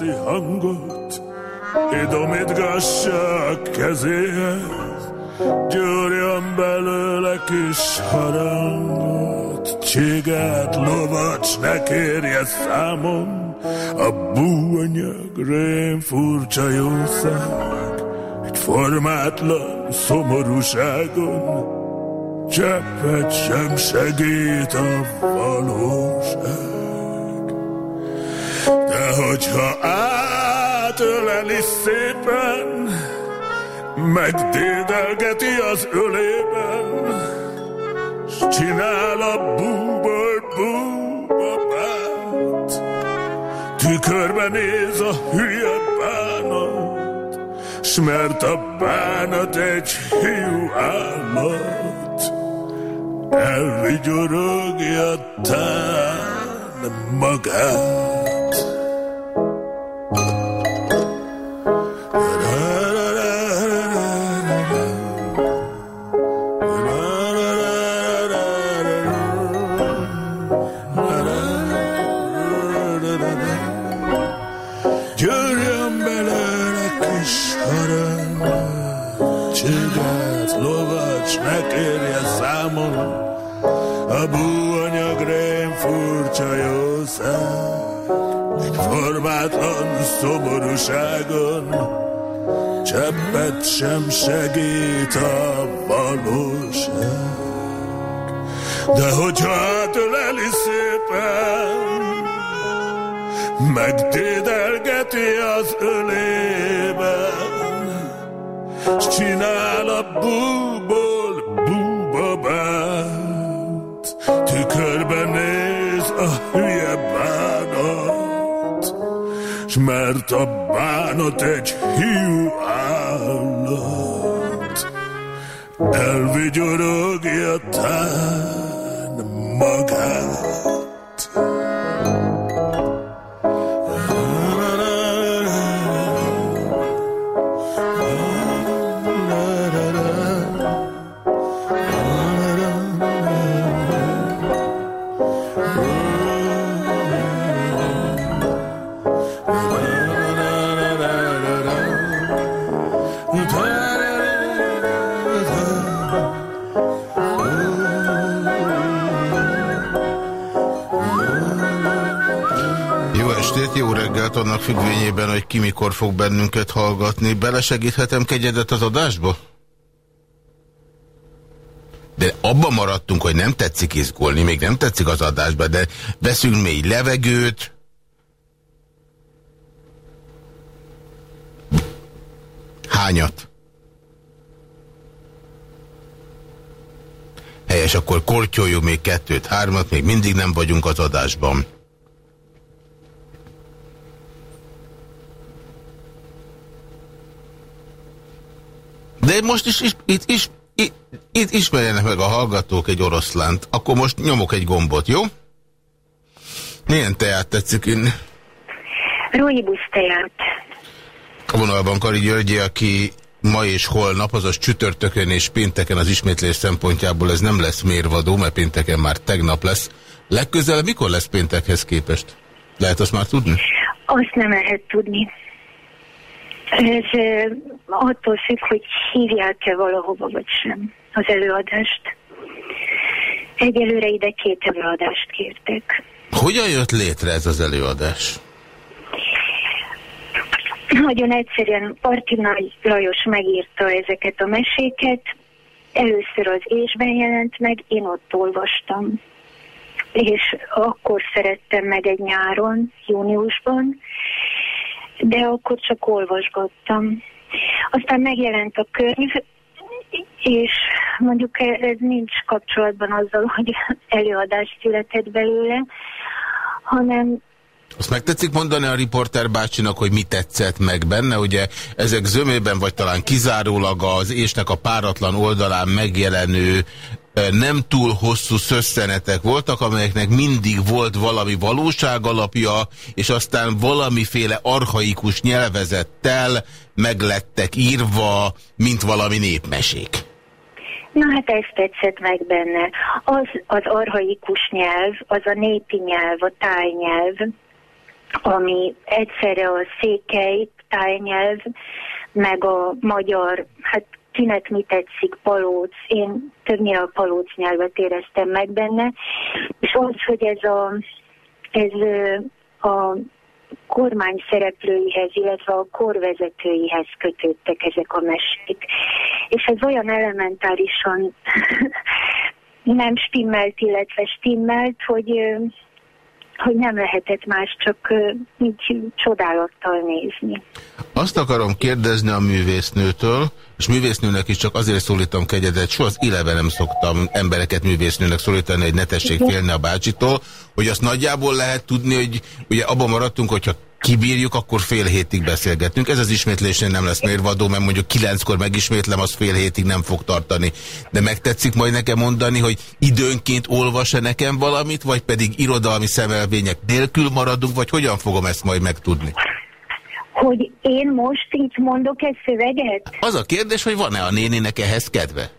Őszi hangot, idomítgassa a kezéhez, gyúrjon belőle kis harangot, csigát, lovacs, ne kérje számon, a búanyag rém furcsa jószág, egy formátlan szomorúságon, cseppet sem segít a valóság. De hogyha átöleli szépen, megdédelgeti az ölében, s csinál a búból búbabát, tükörbe néz a hülye bánat, s mert a bánat egy hiú állat, elvigyorogja tán magát. Gyűrjön belőle kis harang, csigát, lovacs, ne kérje számon, a búanyag rém furcsa jószág, egy formátlan szomorúságon, cseppet sem segít a valóság. De hogyha átöleli szépen, megdédelgeti az ölében, s csinál a búból búbabát, tükörbe néz a hülye bánat, s mert a bánat egy hiú állat, elvigyorogja tán függvényében, hogy ki mikor fog bennünket hallgatni. Belesegíthetem kegyedet az adásba? De abban maradtunk, hogy nem tetszik izgulni, még nem tetszik az adásba, de veszünk mély levegőt. Hányat? Helyes, akkor kortyoljuk még kettőt, hármat, még mindig nem vagyunk az adásban. De most is, is itt, is, itt, itt ismerjenek meg a hallgatók egy oroszlánt. Akkor most nyomok egy gombot, jó? Milyen teát tetszik inni? Róibusz teát. A vonalban Kari Györgyi, aki ma és holnap, azaz csütörtökön és pénteken az ismétlés szempontjából ez nem lesz mérvadó, mert pénteken már tegnap lesz. Legközelebb mikor lesz péntekhez képest? Lehet azt már tudni? Azt nem lehet tudni. Ez attól függ, hogy hívják-e valahova, vagy sem az előadást. Egyelőre ide két előadást kértek. Hogyan jött létre ez az előadás? Nagyon egyszerűen Parti Lajos megírta ezeket a meséket. Először az ésben jelent meg, én ott olvastam. És akkor szerettem meg egy nyáron, júniusban, de akkor csak olvasgattam. Aztán megjelent a könyv, és mondjuk ez nincs kapcsolatban azzal, hogy előadás született belőle, hanem Azt meg tetszik mondani a riporter bácsinak, hogy mi tetszett meg benne, ugye ezek zömében vagy talán kizárólag az ésnek a páratlan oldalán megjelenő nem túl hosszú szösszenetek voltak, amelyeknek mindig volt valami valóság alapja, és aztán valamiféle arhaikus nyelvezettel meglettek írva, mint valami népmesék. Na hát ez tetszett meg benne. Az, az arhaikus nyelv, az a népi nyelv, a tájnyelv, ami egyszerre a székely tájnyelv, meg a magyar, hát kinek mi tetszik, palóc, én többnyire a palóc nyelvet éreztem meg benne, és az, hogy ez a, ez a kormány szereplőihez, illetve a korvezetőihez kötődtek ezek a mesék. És ez olyan elementárisan nem stimmelt, illetve stimmelt, hogy hogy nem lehetett más, csak így csodálattal nézni. Azt akarom kérdezni a művésznőtől, és művésznőnek is csak azért szólítom kegyedet, soha az éleve nem szoktam embereket művésznőnek szólítani, hogy ne tessék félni a bácsitól, hogy azt nagyjából lehet tudni, hogy ugye abban maradtunk, hogyha kibírjuk, akkor fél hétig beszélgetünk. Ez az ismétlésnél nem lesz mérvadó, mert mondjuk kilenckor megismétlem, az fél hétig nem fog tartani. De megtetszik majd nekem mondani, hogy időnként olvas-e nekem valamit, vagy pedig irodalmi szemelvények nélkül maradunk, vagy hogyan fogom ezt majd megtudni? Hogy én most itt mondok egy szöveget? Az a kérdés, hogy van-e a néninek ehhez kedve?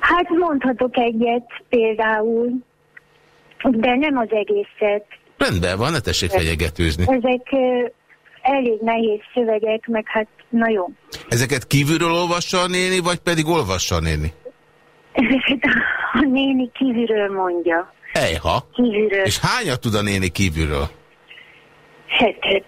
Hát mondhatok egyet például, de nem az egészet. Rendben van, ne tessék fenyegetőzni. Ezek elég nehéz szövegek, meg hát na jó. Ezeket kívülről olvassa a néni, vagy pedig olvassa a néni? Ezeket a néni kívülről mondja. Ejha. Kívülről. És hányat tud a néni kívülről? Hetet.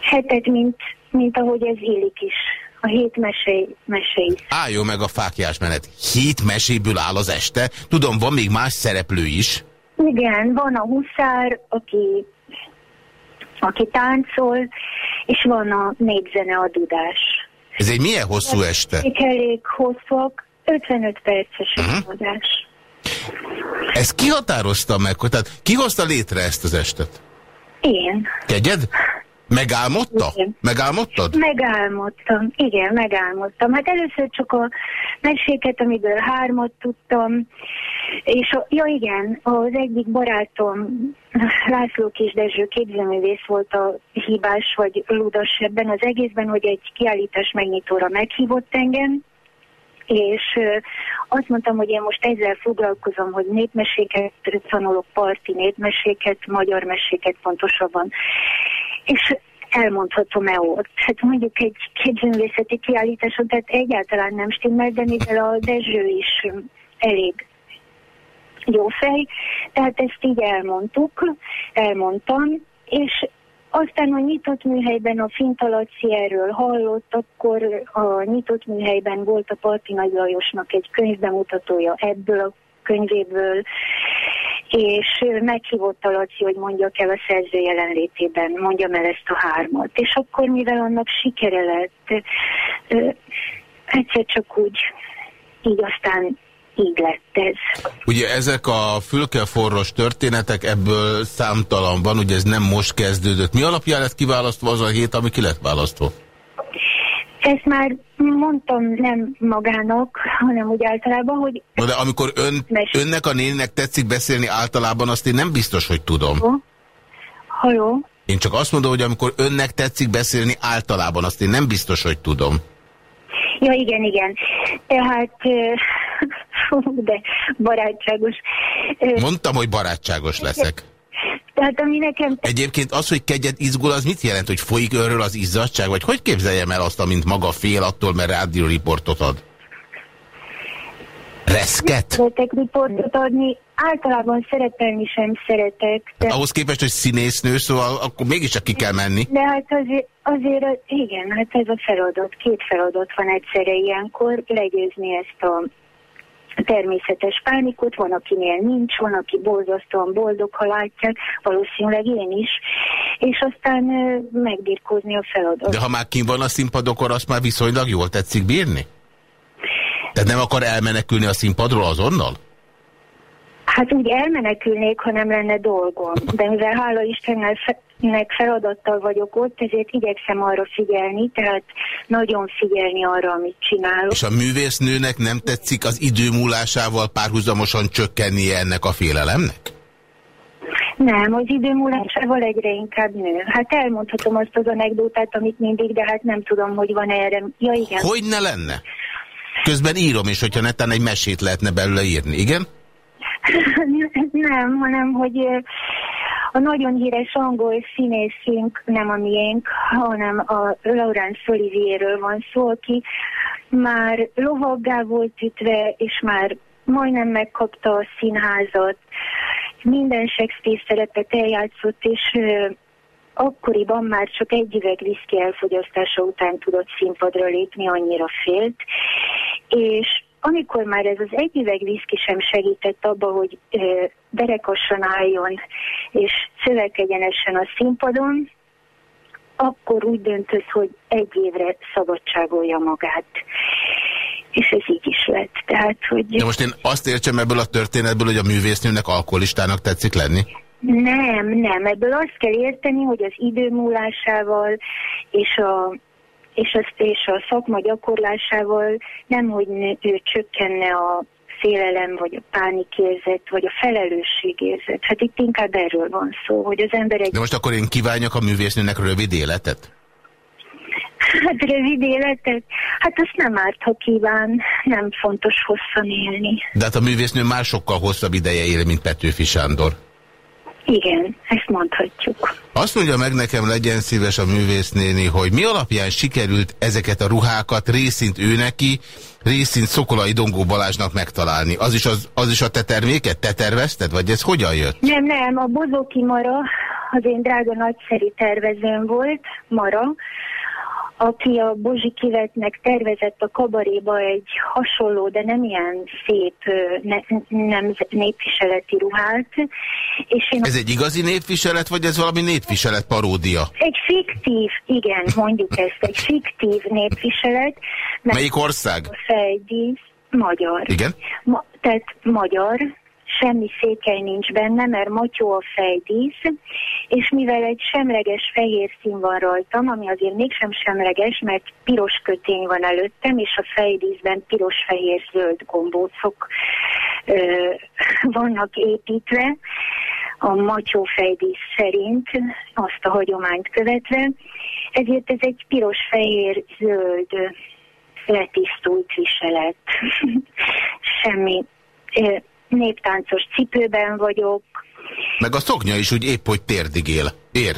Hetet, mint, mint ahogy ez illik is. A hét mesé, mesé Álljon meg a fákjás menet. Hét meséből áll az este? Tudom, van még más szereplő is. Igen, van a huszár, aki, aki táncol, és van a népzene, a dudás. Ez egy milyen hosszú este? Egy elég hosszúak, 55 perces uh -huh. adás. Ez ki határozta meg? Tehát ki hozta létre ezt az estet? Én. Kegyed? Megálmodta? Igen. Megálmodtad? Megálmodtam, igen, megálmodtam. Hát először csak a meséket, amiből hármat tudtam, és a, ja igen, az egyik barátom, László Kis Dezső képzőművész volt a hibás vagy ludas ebben az egészben, hogy egy kiállítás megnyitóra meghívott engem, és azt mondtam, hogy én most ezzel foglalkozom, hogy népmeséket tanulok, parti népmeséket, magyar meséket pontosabban. És elmondhatom-e ott? Hát mondjuk egy képzőművészeti kiállításon, tehát egyáltalán nem stimmel, de mivel a Dezső is elég jó fej, tehát ezt így elmondtuk, elmondtam, és aztán a nyitott műhelyben a Fintalaci erről hallott, akkor a nyitott műhelyben volt a Parti Nagy Lajosnak egy könyvbemutatója ebből a könyvéből, és meghívott a Laci, hogy mondjak el a szerző jelenlétében, mondjam el ezt a hármat. És akkor, mivel annak sikere lett, egyszer csak úgy, így aztán így lett ez. Ugye ezek a fülkeforros történetek, ebből számtalan van, ugye ez nem most kezdődött. Mi alapján lett kiválasztva az a hét, ami ki lett választva? Ezt már mondtam nem magának, hanem úgy általában, hogy... Na de amikor ön, önnek a néninek tetszik beszélni általában, azt én nem biztos, hogy tudom. Halló? Én csak azt mondom, hogy amikor önnek tetszik beszélni általában, azt én nem biztos, hogy tudom. Ja, igen, igen. Tehát, de barátságos. Mondtam, hogy barátságos leszek. Tehát ami nekem... Egyébként az, hogy kegyed izgul, az mit jelent, hogy folyik őről az izzadság? Vagy hogy képzeljem el azt, amint maga fél attól, mert rádióriportot ad? Reszket? Szeretek riportot adni, általában szerepelni sem szeretek. De... Hát ahhoz képest, hogy színésznő, szóval akkor mégiscsak ki kell menni. De hát azért, azért, igen, hát ez a feladat, két feladat van egyszerre ilyenkor, legyőzni ezt a természetes pánikot, van, akinél nincs, van, aki borzasztóan boldog, ha látják, valószínűleg én is, és aztán megbirkózni a feladat. De ha már kim van a színpadokon, azt már viszonylag jól tetszik bírni? Tehát nem akar elmenekülni a színpadról azonnal? Hát úgy elmenekülnék, ha nem lenne dolgom. De mivel hála Istennek feladattal vagyok ott, ezért igyekszem arra figyelni, tehát nagyon figyelni arra, amit csinálok. És a művésznőnek nem tetszik az idő múlásával párhuzamosan csökkennie ennek a félelemnek? Nem, az idő múlásával egyre inkább nő. Hát elmondhatom azt az anekdótát, amit mindig, de hát nem tudom, hogy van -e erre. Ja, igen. Hogy ne lenne? Közben írom, és hogyha netán egy mesét lehetne belőle írni, igen? nem, hanem, hogy a nagyon híres angol színészünk, nem a miénk, hanem a Laurence Olivierről van szó, aki már lovaggá volt ütve, és már majdnem megkapta a színházat, minden Shakespeare szerepet eljátszott, és akkoriban már csak egy üveg viszki elfogyasztása után tudott színpadra lépni, annyira félt, és amikor már ez az egy üveg viszki sem segített abba, hogy derekassan álljon és szövegegyenesen a színpadon, akkor úgy döntött, hogy egy évre szabadságolja magát. És ez így is lett. Tehát, hogy... De most én azt értsem ebből a történetből, hogy a művésznőnek alkoholistának tetszik lenni? Nem, nem. Ebből azt kell érteni, hogy az idő múlásával és a és, azt, és a szakma gyakorlásával nem, hogy ő csökkenne a félelem, vagy a pánikérzet, vagy a felelősségérzet. Hát itt inkább erről van szó, hogy az ember egy... De most akkor én kívánjak a művésznőnek rövid életet? Hát rövid életet? Hát azt nem árt, ha kíván, nem fontos hosszan élni. De hát a művésznő már sokkal hosszabb ideje él, mint Petőfi Sándor. Igen, ezt mondhatjuk. Azt mondja meg nekem, legyen szíves a művésznéni, hogy mi alapján sikerült ezeket a ruhákat részint ő neki, részint Szokolai Dongó Balázsnak megtalálni. Az is, az, az is a te terméket? Te tervezted? Vagy ez hogyan jött? Nem, nem, a Bozóki Mara az én drága nagyszerű tervezőm volt, Mara, aki a Bozsi Kivetnek tervezett a kabaréba egy hasonló, de nem ilyen szép ne, nem népviseleti ruhát. És én ez egy igazi népviselet, vagy ez valami népviselet paródia? Egy fiktív, igen, mondjuk ezt, egy fiktív népviselet. Melyik ország? Fejdísz, magyar. Igen? Ma, tehát magyar, semmi székely nincs benne, mert matyó a fejdísz, és mivel egy semleges fehér szín van rajtam, ami azért mégsem semleges, mert piros kötény van előttem, és a fejdíszben piros-fehér-zöld gombócok ö, vannak építve, a matyó fejdísz szerint, azt a hagyományt követve, ezért ez egy piros-fehér-zöld letisztult viselet. Semmi néptáncos cipőben vagyok. Meg a szoknya is úgy épp, hogy térdig él. Ér?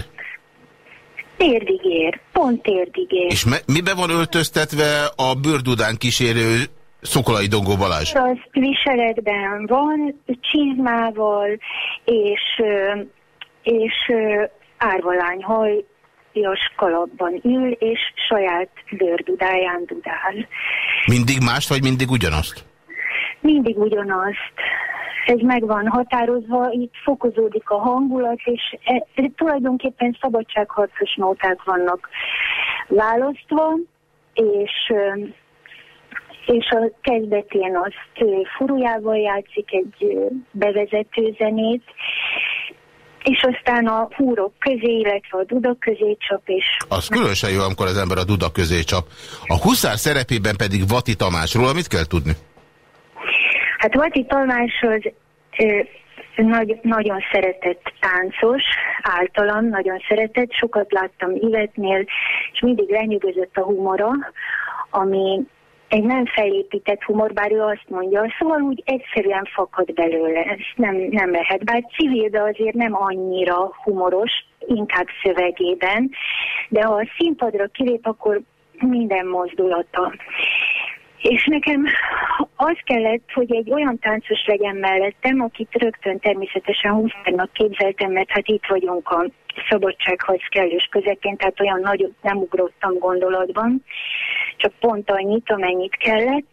Térdig ér, pont térdig ér. És mibe van öltöztetve a bőrdudán kísérő Szokolai Dongó Balázs? Az viseletben van, csizmával, és, és árvalány hajjas kalapban ül, és saját bőrdudáján dudál. Mindig más, vagy mindig ugyanazt? mindig ugyanazt. Ez meg van határozva, itt fokozódik a hangulat, és e, e, tulajdonképpen szabadságharcos nóták vannak választva, és és a kezdetén azt furujával játszik egy bevezető zenét, és aztán a húrok közé, illetve a duda közé csap, és... Az különösen jó, amikor az ember a duda közé csap. A huszár szerepében pedig Vati Tamásról mit kell tudni? Hát Vati Tamás az nagy, nagyon szeretett táncos, általam nagyon szeretett, sokat láttam Ivetnél, és mindig lenyűgözött a humora, ami egy nem felépített humor, bár ő azt mondja, szóval úgy egyszerűen fakad belőle, ez nem, nem lehet. Bár civil, de azért nem annyira humoros, inkább szövegében, de ha a színpadra kilép, akkor minden mozdulata. És nekem az kellett, hogy egy olyan táncos legyen mellettem, akit rögtön természetesen húszárnak képzeltem, mert hát itt vagyunk a szabadságharc kellős közepén, tehát olyan nagyot nem ugrottam gondolatban, csak pont annyit, amennyit kellett.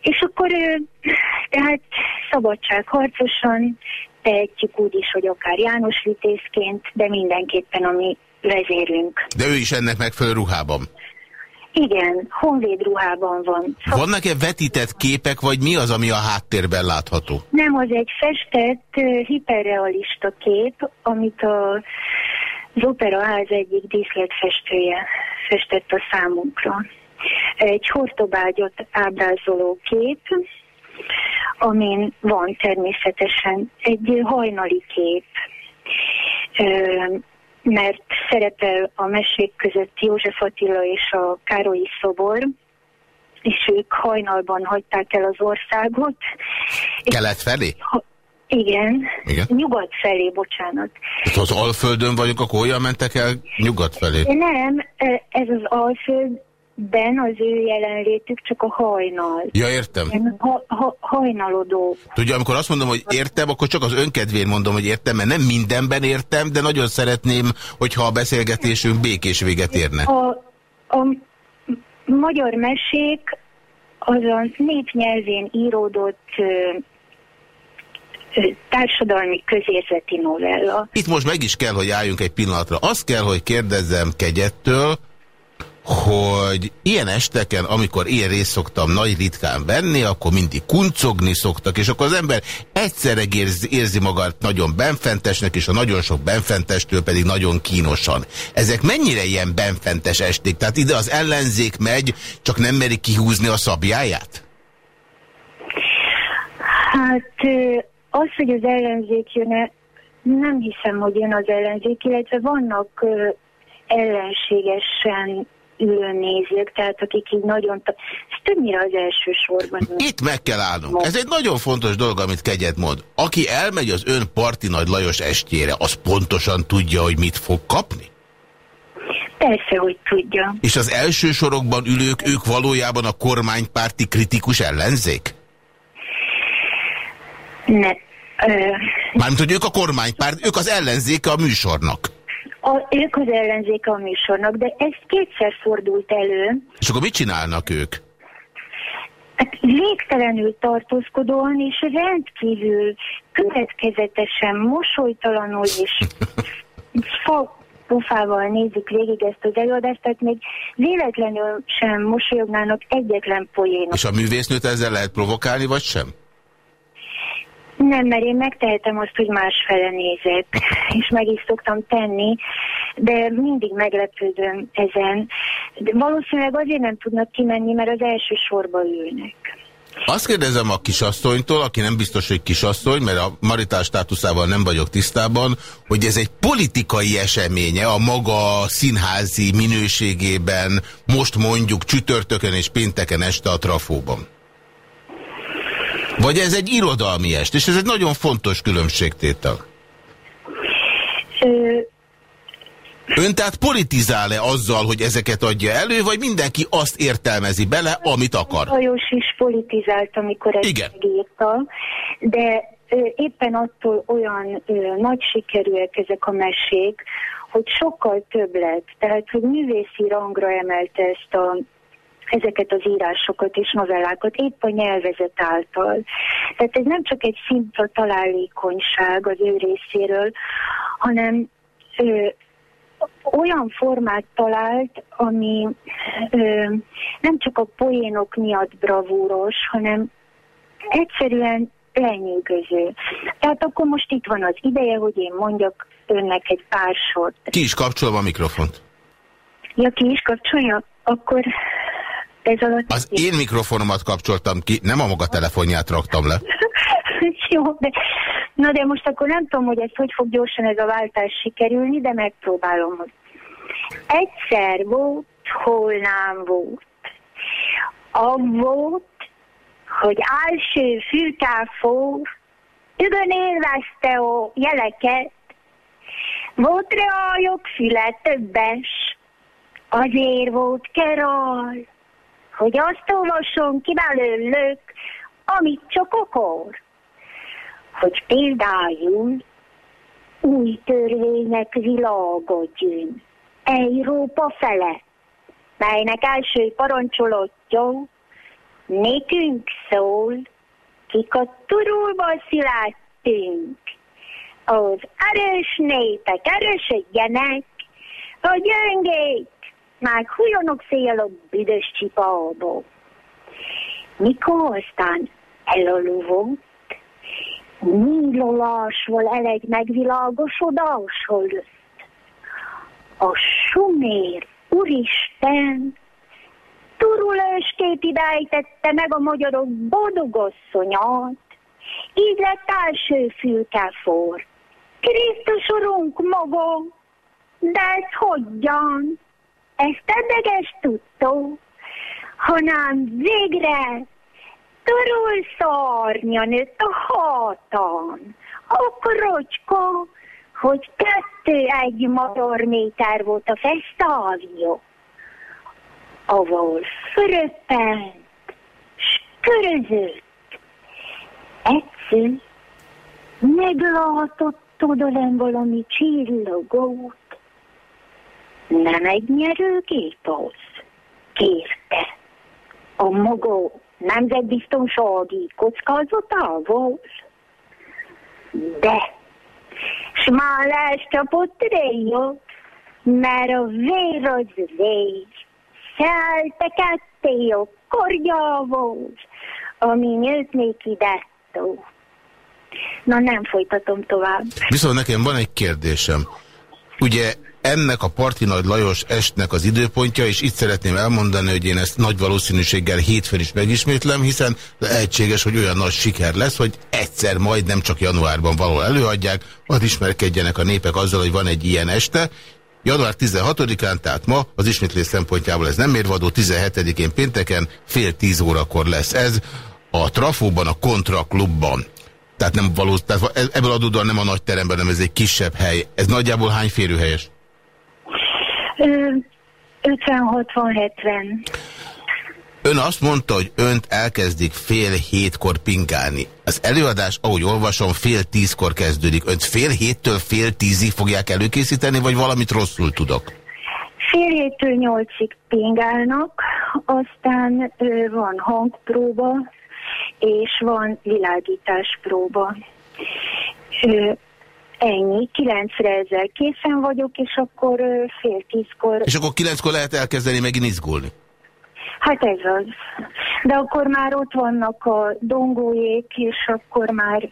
És akkor tehát szabadságharcosan tehetjük úgy is, hogy akár János Vitézként, de mindenképpen a mi vezérünk. De ő is ennek megfelelő ruhában? Igen, honvéd ruhában van. Vannak-e vetített képek, vagy mi az, ami a háttérben látható? Nem, az egy festett, hiperrealista kép, amit a, az Operaház egyik díszletfestője festett a számunkra. Egy hortobágyat ábrázoló kép, amin van természetesen egy hajnali kép, mert szerepel a mesék között József Attila és a Károlyi szobor, és ők hajnalban hagyták el az országot. Kelet felé? Igen. Igen. Nyugat felé, bocsánat. Hát az Alföldön vagyok, akkor olyan mentek el nyugat felé? Nem, ez az Alföld ben az ő jelenlétük csak a hajnal. Ja, értem. Ha, ha, hajnalodó. Tudja, amikor azt mondom, hogy értem, akkor csak az önkedvén mondom, hogy értem, mert nem mindenben értem, de nagyon szeretném, hogyha a beszélgetésünk békés véget érne. A, a magyar mesék az a népnyelvén íródott társadalmi közérzeti novella. Itt most meg is kell, hogy álljunk egy pillanatra. Azt kell, hogy kérdezzem Kegyettől, hogy ilyen esteken, amikor ilyen részt szoktam nagy ritkán venni, akkor mindig kuncogni szoktak, és akkor az ember egyszerre érzi, érzi magát nagyon benfentesnek, és a nagyon sok benfentestől pedig nagyon kínosan. Ezek mennyire ilyen benfentes esték? Tehát ide az ellenzék megy, csak nem meri kihúzni a szabjáját? Hát az, hogy az ellenzék jön nem hiszem, hogy jön az ellenzék, illetve vannak ellenségesen ülő nézők, tehát akik így nagyon... Ez többnyire az első sorban. Itt meg kell állnunk. Ez egy nagyon fontos dolog, amit Kegyet mond. Aki elmegy az ön Parti Nagy Lajos estjére, az pontosan tudja, hogy mit fog kapni? Persze, hogy tudja. És az első sorokban ülők, ők valójában a kormánypárti kritikus ellenzék? Ne. Ö... Mármint, hogy ők a kormánypárt, ők az ellenzéke a műsornak. A, ők az ellenzéke a műsornak, de ez kétszer fordult elő. És akkor mit csinálnak ők? Hát végtelenül tartózkodóan és rendkívül következetesen, mosolytalanul és fa pofával nézik végig ezt az előadást, tehát még véletlenül sem mosolyognának egyetlen poénok. És a művésznőt ezzel lehet provokálni, vagy sem? Nem, mert én megtehetem azt, hogy másfele nézek, és meg is szoktam tenni, de mindig meglepődöm ezen. De valószínűleg azért nem tudnak kimenni, mert az első sorba ülnek. Azt kérdezem a kisasszonytól, aki nem biztos, hogy kisasszony, mert a maritás státuszával nem vagyok tisztában, hogy ez egy politikai eseménye a maga színházi minőségében, most mondjuk csütörtökön és pénteken este a trafóban. Vagy ez egy irodalmi est, és ez egy nagyon fontos különbségtétel. Ön tehát politizál-e azzal, hogy ezeket adja elő, vagy mindenki azt értelmezi bele, amit akar? Lajos is politizált, amikor ezt Igen. írta, de éppen attól olyan nagy sikerűek ezek a mesék, hogy sokkal több lett. Tehát, hogy művészi rangra emelte ezt a ezeket az írásokat és novellákat épp a nyelvezet által. Tehát ez nem csak egy szimpla találékonyság az ő részéről, hanem ö, olyan formát talált, ami ö, nem csak a poénok miatt bravúros, hanem egyszerűen lenyűgöző. Tehát akkor most itt van az ideje, hogy én mondjak önnek egy pár sort. Ki is kapcsolva a mikrofont? Ja, ki is kapcsolja? Akkor ez alatt... Az én mikrofonomat kapcsoltam ki, nem a maga telefonját raktam le. Jó, de... Na de most akkor nem tudom, hogy ez hogy fog gyorsan ez a váltás sikerülni, de megpróbálom. Egyszer volt, hol nem volt. A volt, hogy első fülkáfó ügön élvezte a jeleket, volt reályok füle többes, azért volt kerál hogy azt olvasom ki belőlük, amit csak akar. Hogy például új törvények világodjön Európa fele, melynek első parancsolódja nékünk szól, kik a turulba sziláttünk. Az erős népek erősödjenek, a gyöngék meg hulljanak szél a büdös csipába. Mikor aztán elaluvott, nyílolásval elég megvilágosodásról lőtt. A sumér, úristen, turulőskép idejtette meg a magyarok boldogasszonyát, így lett első fülkefor. Krisztus urunk maga, de ez hogyan? Ezt edeges tudta, hanem végre turul szárnya nőtt a hátán, a krocska, hogy kettő egy méter volt a fesztávió, ahol füröppent, s körözött. Egyszer meglátott odalem valami csillagót, nem egy nyerőgép az, kérte. A maga nemzetbiztonsági kockázatával. De, s már lesz csapott réjog, mert a vér az vér, szelte ketté a korgyával, ami nyőtt néki dettó. Na nem folytatom tovább. Viszont nekem van egy kérdésem. Ugye ennek a Parti Nagy Lajos estnek az időpontja, és itt szeretném elmondani, hogy én ezt nagy valószínűséggel hétfőn is megismétlem, hiszen lehetséges, hogy olyan nagy siker lesz, hogy egyszer majd nem csak januárban való előadják, majd ismerkedjenek a népek azzal, hogy van egy ilyen este. Január 16-án, tehát ma, az ismétlés szempontjából ez nem mérvadó, 17-én pénteken fél tíz órakor lesz ez a Trafóban, a Kontra Klubban. Tehát nem való, tehát ebből adódóan nem a nagy teremben, hanem ez egy kisebb hely. Ez nagyjából hány férőhelyes? 50-60-70. Ön azt mondta, hogy önt elkezdik fél hétkor pingálni. Az előadás, ahogy olvasom, fél tízkor kezdődik. Önt fél héttől fél tízig fogják előkészíteni, vagy valamit rosszul tudok? Fél héttől nyolcig pingálnak, aztán ö, van hangpróba, és van világításpróba. Ö, Ennyi, kilencre ezzel készen vagyok, és akkor fél tízkor... És akkor kilenckor lehet elkezdeni megint izgulni? Hát ez az. De akkor már ott vannak a dongójék, és akkor már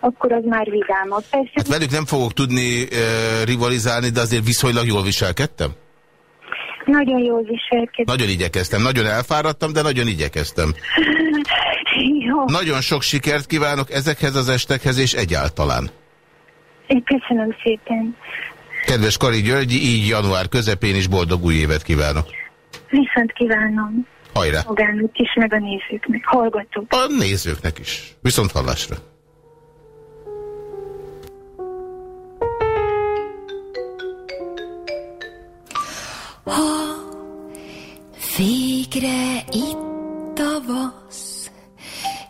akkor az már vidámabb. Persze, hát velük nem fogok tudni e, rivalizálni, de azért viszonylag jól viselkedtem? Nagyon jól viselkedtem. Nagyon igyekeztem, nagyon elfáradtam, de nagyon igyekeztem. Jó. Nagyon sok sikert kívánok ezekhez az estekhez, és egyáltalán. Én köszönöm szépen. Kedves Kari Györgyi, így január közepén is boldog új évet kívánok. Viszont kívánom. Hajrá. Magának is, meg a nézőknek. Hallgatok. A nézőknek is. Viszont hallásra. Ha végre itt tavasz,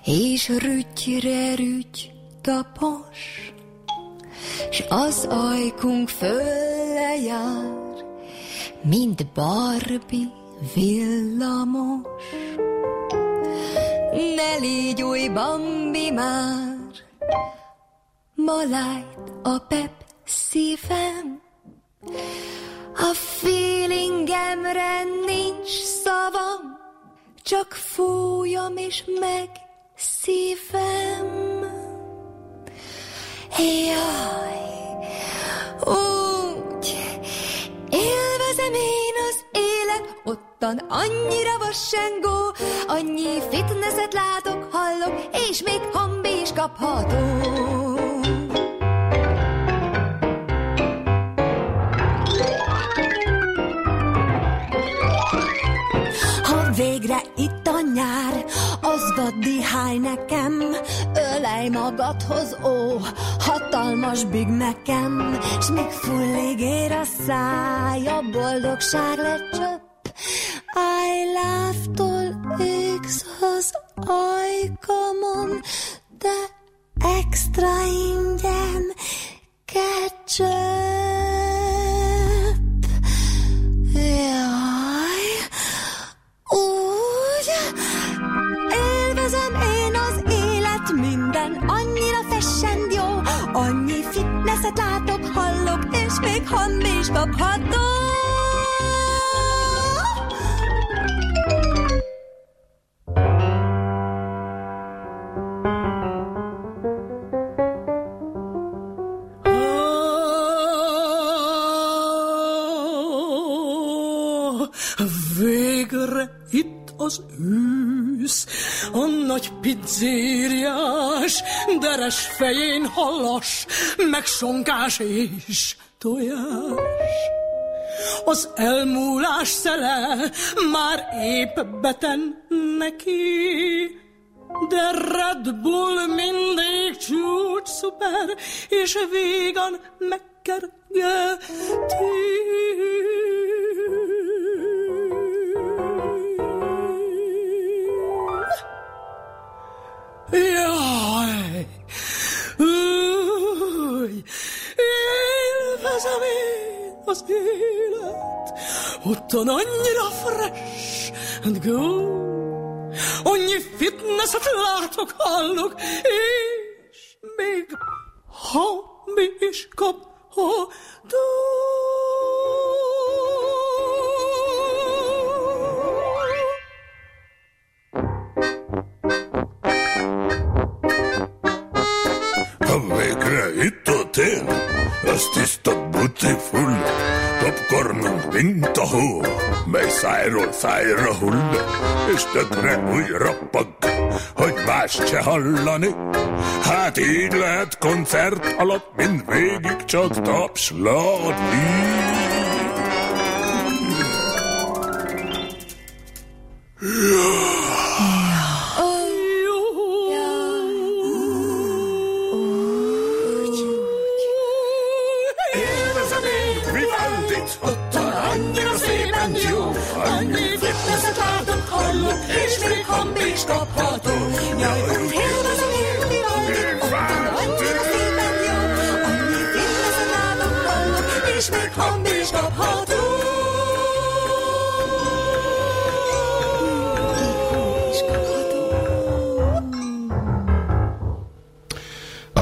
és rütyre rüty tapos, s az ajkunk fölle jár, mint Barbie villamos. Ne légy új Bambi már, malájt a pep szívem, a feelingemre nincs szavam, csak fújom és meg szívem. Jaj, úgy élvezem én az élet, ottan annyira vassengó, annyi fitnesset látok, hallok, és még hambi is kapható. Háj nekem, ölej magadhoz, ó, hatalmas big nekem, s még fullig ér a száj, a boldogság lecsöpp. I love-tól az ajkamon, de extra ingyen ketchup. Ha ah, végre itt az ősz, a nagy pizzériás, deres fején hallas, meg sonkás is tojás. Az elmúlás szele már épp beten neki, de Red Bull mindig csúcs szuper, és végan megkergeti. Jaj, élvezem én az élet, ottan annyira fresh and good. Annyi fitnesset látok, hallok, és még ha mi is kapható. Mint a hó, mely szájról szájra hull, és tökre újra pag, hogy más se hallani. Hát így lehet koncert alatt, mind végig csak tapslatni. Jó, annyi fitnesset látok, hallok, és még hambi is kapható. Jaj, úgy élvezem én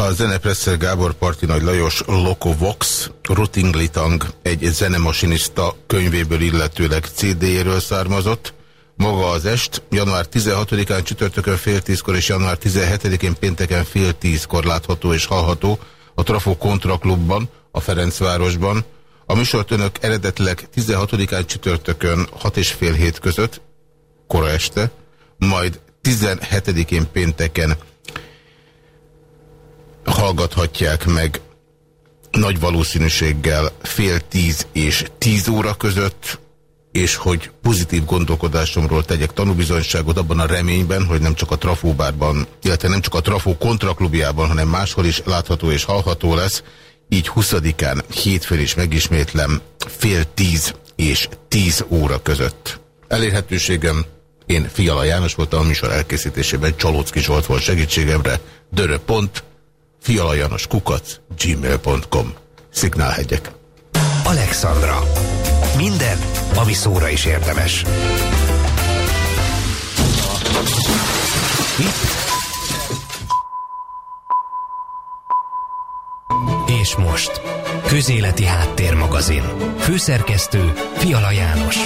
A zenepresszer Gábor Parti Nagy Lajos Loco Vox, Rutinglitang egy zenemasinista könyvéből illetőleg CD-jéről származott. Maga az est január 16-án csütörtökön fél tízkor és január 17-én pénteken fél tízkor látható és hallható a Trafo Kontra Klubban, a Ferencvárosban. A műsort önök eredetileg 16-án csütörtökön 6 és fél hét között, kora este, majd 17-én pénteken hallgathatják meg nagy valószínűséggel fél tíz és tíz óra között, és hogy pozitív gondolkodásomról tegyek tanúbizonyságot abban a reményben, hogy nem csak a Trafóbárban, illetve nem csak a Trafó kontraklubjában, hanem máshol is látható és hallható lesz, így 20-án hétfőn is megismétlem fél tíz és tíz óra között. Elérhetőségem én Fiala János voltam a műsor elkészítésében, Csalócki Zsolt volt segítségemre, dörö.pont, fialajanos kukac, gmail.com. Szignálhegyek. Alexandra. Minden, ami szóra is érdemes. És most, Közéleti Háttérmagazin. Főszerkesztő Fiala János.